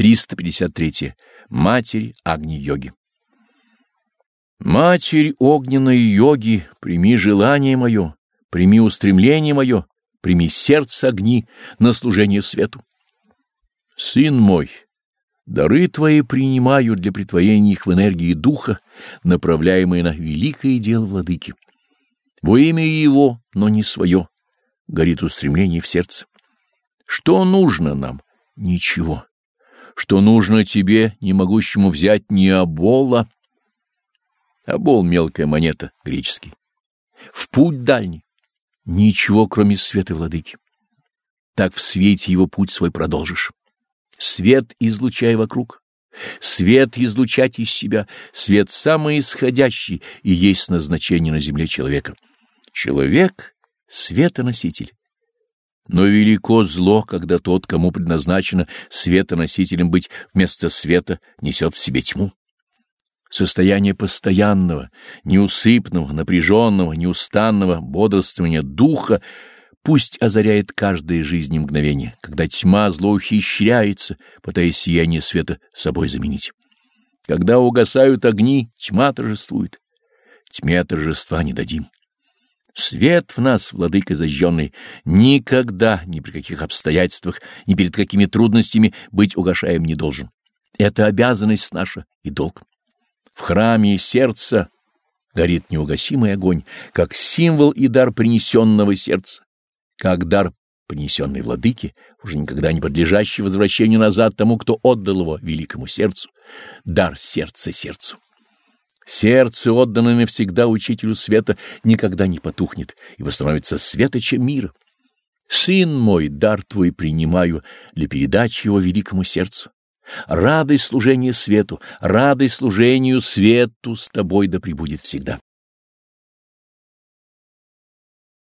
353. Матерь Агни-йоги. Матерь огненной йоги, прими желание мое, прими устремление мое, прими сердце огни на служение свету. Сын мой, дары твои принимаю для притворения их в энергии духа, направляемые на великое дело владыки. Во имя его, но не свое, горит устремление в сердце. Что нужно нам? Ничего что нужно тебе, не могущему взять ни обола. Обол — мелкая монета, греческий. В путь дальний. Ничего, кроме света владыки. Так в свете его путь свой продолжишь. Свет излучай вокруг. Свет излучать из себя. Свет самый исходящий и есть назначение на земле человека. Человек — светоноситель. Но велико зло, когда тот, кому предназначено светоносителем быть вместо света, несет в себе тьму. Состояние постоянного, неусыпного, напряженного, неустанного бодрствования духа пусть озаряет каждое жизни мгновение, когда тьма зло ухищряется, пытаясь сияние света собой заменить. Когда угасают огни, тьма торжествует. Тьме торжества не дадим. Свет в нас, владыка зажженный, никогда, ни при каких обстоятельствах, ни перед какими трудностями быть угашаем не должен. Это обязанность наша и долг. В храме сердца горит неугасимый огонь, как символ и дар принесенного сердца, как дар принесенной владыке, уже никогда не подлежащий возвращению назад тому, кто отдал его великому сердцу, дар сердца сердцу. Сердце, отданное навсегда учителю света, никогда не потухнет, ибо становится светочем мира. Сын мой, дар твой принимаю для передачи его великому сердцу. Радость служения свету, радость служению свету с тобой да пребудет всегда.